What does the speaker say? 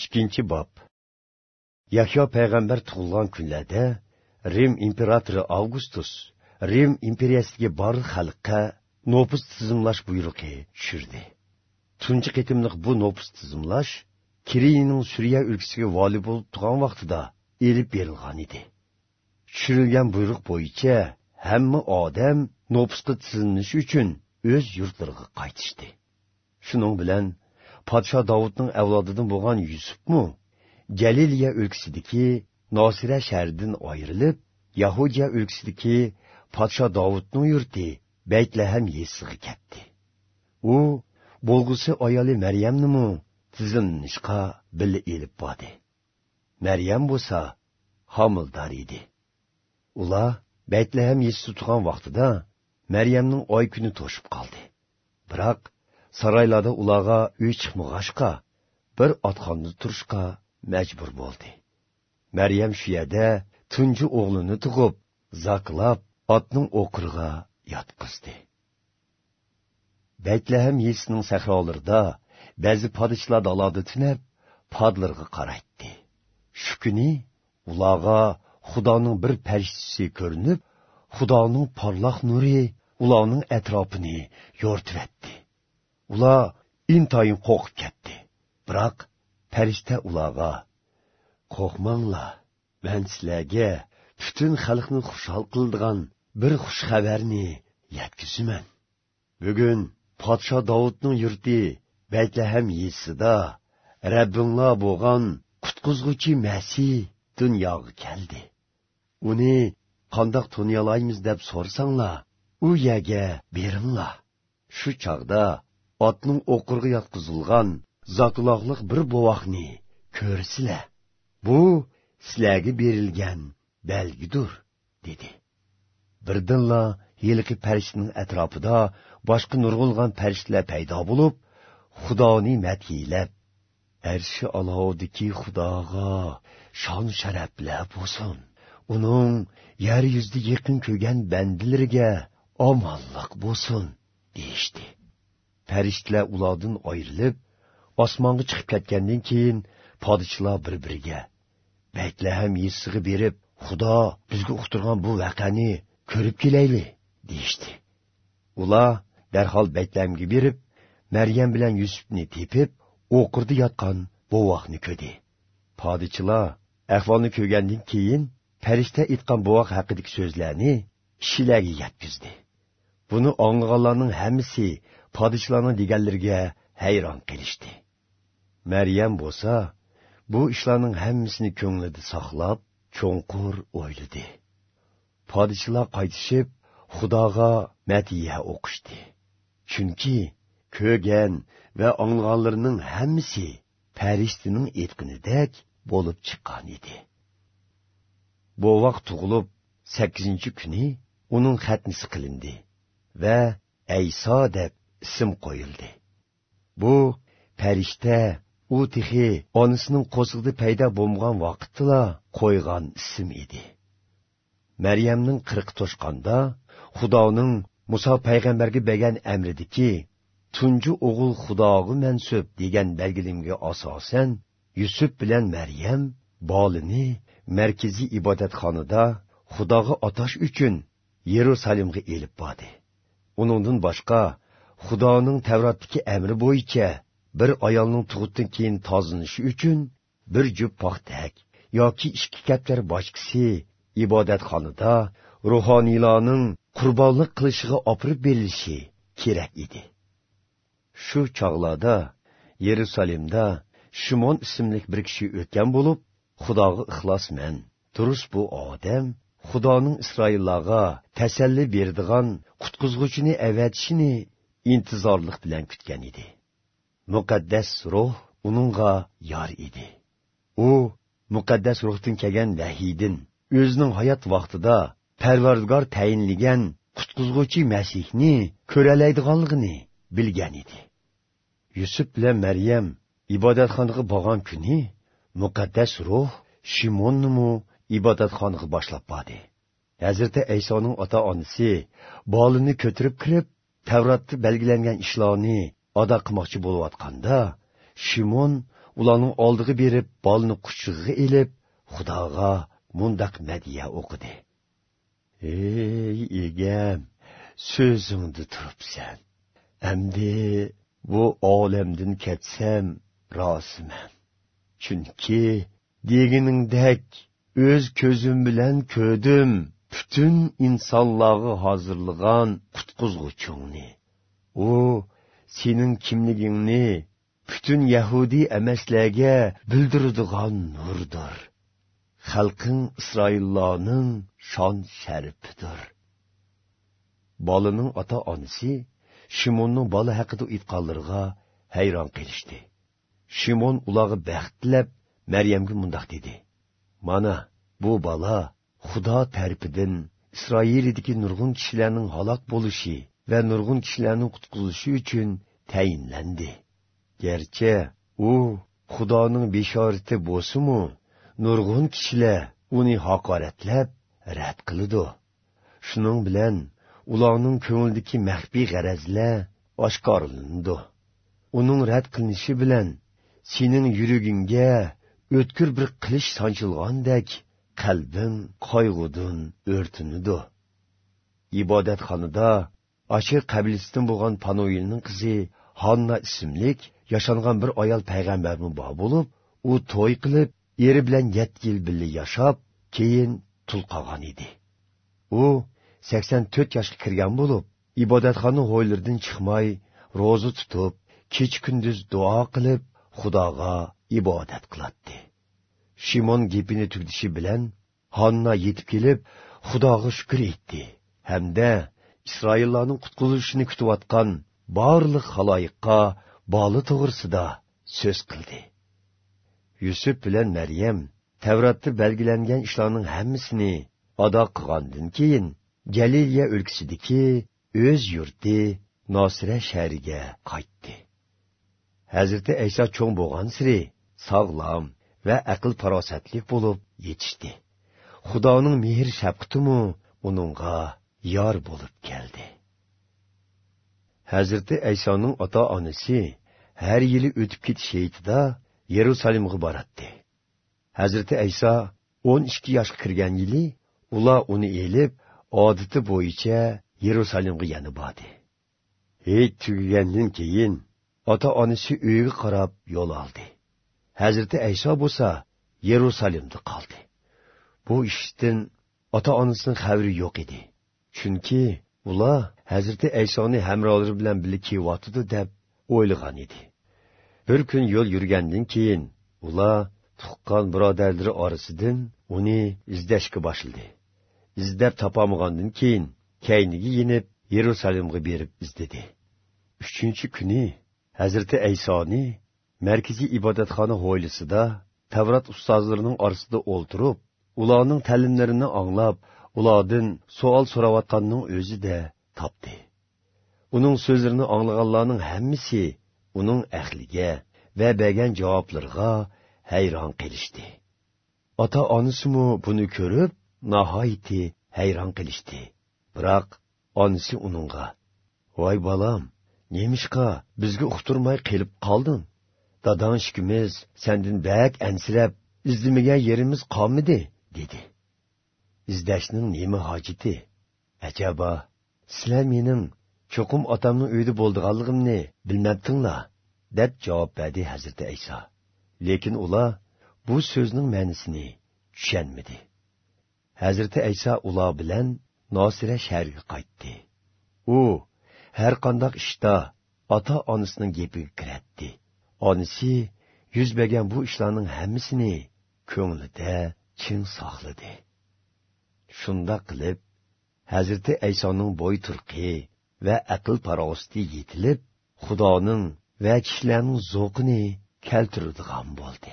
ikkinchi bob. Yahyo payg'ambar tug'ilgan kunlarda rim imperatori avgustus rim imperiyasiga borliq xalqqa nopus tizimlash buyrug'i tushirdi. Tunji qitimliq bu nopus tizimlash kirining suriya o'lkasiga voli bo'lib turgan vaqtida elib berilgan edi. Tushirilgan buyruq bo'yicha hamma odam nopusga tizimlash uchun o'z yurtlariga qaytishdi. Shuning bilan podsho Davudning avlodidan bo'lgan yusufmi Galiliya o'lkasidagi Nosira shahridan ayrilib, Yahudiya o'lkasidagi podsho Davudning yurti Baytlahem yesiga ketdi. U bo'lgusi ayoli Maryamnimi tizimnishqa birga elib bordi. Maryam bo'lsa homildor edi. Ular Baytlahem yesi turgan vaqtida Maryamning oy kuni to'shib qoldi. Biroq saroylarda ularga uy chiqmag'ashqa bir otxonni turishga majbur bo'ldi. Maryam shu yerda tunji o'g'lini tug'ib zaklab otning o'qirg'a yotqizdi. Baytlahem yesining sahrolarida ba'zi podichlar daloda tunab podlarga qaraytdi shu kuni ularga xudoning bir parishtasi ko'rinib xudoning porloq nuri ularning atrofini yo'rtivatdi ular intoyin qo'rqib ketdi. Biroq farishta ularga qo'rqmanglar man sizlarga butun xalqni xushhol qildigan bir xush xabarni yetkazaman bugun podsho dovudning yurti baytlahem yesida rabbinglar bo'lgan qutqizg'uchi masih dunyoga keldi. Uni qandoq tuniyolaymiz deb so'rsanglar u yerga beringlar. Shu chog'da otning o'qirga yotqizilgan zotiloqliq bir bovoqni ko'rsizlar bu sizlarga berilgan belgidur dedi. Birdinla yilqi farishtaning atrofida boshqa nurg'ulg'an farishtalar paydo bo'lib xudoni madhiylab arshi olovidiki xudoga shon sharaflar bo'lsin. Uning yer yuzida yaqin ko'rgan bandilariga omonliq bo'lsin deyishdi. Farishtalar ulardan ayrilib osmonga chiqib ketgandan keyin podsholar bir biriga baytlaham yessig'i berib xudo bizga uqtirgan bu vaqani ko'rib kelayli deyishdi. Ular darhol baytlamga berib maryam bilan yusufni tepib o'qirda yotgan bovoqni ko'di. Podichilar ahvolni ko'rgandan keyin farishta aytgan bovoq haqidagi so'zlarni kishilarga yetkazdi buni anglaganlarning hammasi podishlarning deganlariga hayron qilishdi maryam bo'lsa bu ishlarning hammasini ko'nglida saqlab cho'nqur o'yladi. Podishlar qaytishib xudoga matiya o'qishdi. Chunki ko'rgan va anglaganlarning hammasi farishtaning aytganidek bo'lib chiqqan edi. Bu vaqt tug'ilib 8-kuni uning xatnisi qilindi. Va ayso deb ism qo'yildi. Bu farishta u tixi onasining qo'sig'ida paydo bo'lgan vaqtdala qo'ygan ism edi. Maryamning qirq to'shqanda xudoning muso payg'ambarga bergan amridiki tunji o'g'il xudoga mansub degan belgilimga asosan yusuf bilan maryam bolini markaziy ibodatxonada xudoga otash uchun yerusalimga elib bordi. Uningdan boshqa xudoning tavrotdagi amri bo'yicha bir ayolning tug'utdan keyin tozalanishi uchun bir jup paxtak yoki ikki kaptar boshqisi ibodatxonada ruhoniylarning qurbonlik qilishiga opirib berilishi kerak edi. Shu chog'larda yerusalimda shimon ismli bir kishi o'tgan bo'lib xudoga ixlosman durust bu odam xudoning isroillarga tasalli beradigan qutqizg'uchini avatishini intizorlik bilan kutgan edi. Muqaddas ruh uningga yor edi. U muqaddas ruhdan kelgan vahiydan o'zining hayot vaqtida parvardigor tayinlagan qutqizg'uchi masihni ko'ralaydiganligini bilgan edi. Yusuf bilan maryam ibodatxonaga borgan kuni muqaddas ruh shimonnimu ibodatxonaga boshlab bordi. Hazrati aysoning ota onasi bolini ko'tirib kirib tavrotda belgilangan ishlarni ado qilmoqchi bo'layotganda shimon ularning oldiga berib bolni quchig'iga ilib xudoga mundaq madiya o'qidi. Ey egam so'zingda turibsan. Endi bu olamdan ketsam roziman chunki deginingdek o'z ko'zim bilan ko'rdim butun insonlarga hozirlagan qutquzg'uchingni u sening kimligingni butun yahudiy emaslarga bildiradigan nurdir xalqing isroillarning shon sharifidir bolaning ota onasi shimonning bola haqida aytganlariga hayron qilishdi shimon ularga baxt tilab maryamga mundoq dedi. Mana bu bola xudo tarafidan isroildagi nurg'un kishilarning halok bo'lishi va nurg'un kishilarning qutqulishi uchun tayinlandi. Garchi u xudoning beshorati bo'lsimu nurg'un kishilar uni haqoratlab rad qiladi shuning bilan ularning ko'ngildagi maxfiy g'arazlar oshkorlandi uning rad qilinishi bilan sening yuragingga o'tkir bir qilich sanchilgandek qalbim qayg'udin o'rtinidi ibodatxonada ashir qabilistin bo'lgan panoilning qizi honna ismlik yashangan bir ayol payg'ambarmi bor bo'lib u to'y qilib eri bilan yetti yil birga yashab keyin tul qolgan edi. U sakson to'rt yoshga kirgan bo'lib ibodatxona ho'ylaridan chiqmay ro'za tutib kech kunduz duo qilib xudoga ibodat qiladi. Shimon gepini tugdishi bilan honna yetib kelib xudoga shukur etdi hamda isroillarning qutqizilishini kutayotgan barliq haloyiqqa boli to'g'risida so'z qildi. Yusuf bilan maryam tavratda belgilangan ishlarning hammasini ado qilgandan keyin galiliya o'lkasidagi o'z yurti nosira shahriga qaytdi. Hazrati ayso cho'ng bo'lgan siri sog'lom va aql farosatli bo'lib yetishdi. Xudoning mehr shafqatimi uningga yor bo'lib keldi. Hazrati aysoning ota onasi har yili o'tib ketish heytida yerusalimga boradi hazrati ayso o'n ikki yoshga kirgan yili ular uni elib odati bo'yicha yerusalimga yana bordi. Hech tugagandan keyin ota onasi uyiga qarab yo'l oldi. Hazrati ayso bo'lsa yerusalimda qoldi. Bu ishdan ota onasining xabari yo'q edi. Chunki ular hazrati aysoni hamrohlari bilan birga kelyotidi deb o'ylagan edi. Bir kun yo'l yurgandan keyin ular tuqqan birodarlari orasidan uni izlashga boshladi. Izlab topolmagandan keyin kayniga yenib yerusalimga berib izladi uchinchi kuni hazrati aysoni markaziy ibodatxona hovlisida tavrat ustozlarining orasida o'ltirib ularning ta'limlarini anglab ulardan savol so'rayotganning o'zida topdi. Uning so'zlarini anglaganlarning hammasi uning ahliga va bergan javoblarga hayron qilishdi. Ota onasimu buni ko'rib nihoyatda hayron qilishdi. Biroq onasi uningga voy bolam nemishqa bizga uqtirmay qilib qolding dadang shikimiz sendin bak ansirab izlamagan yerimiz qolmidi dedi. Izdashning nima hojati ajabo sizlar mening cho'qim otamning uyida bo'ldiganligimni bilmabdinglar deb javob berdi hazrati Eysa. lekin ular bu so'zning ma'nisini tushunmadi hazrati Eysa ular bilan nosira shahriga qaytdi u har qandoq ishda ota onasining gapiga kiratdi onisi yuz bergan bu ishlarning hammasini ko'nglida chin saqladi shunda qilib hazrati aysoning bo'y turqi va aql parosti yetilib xudoning va kishilarning zo'qini keltiradigan bo'ldi.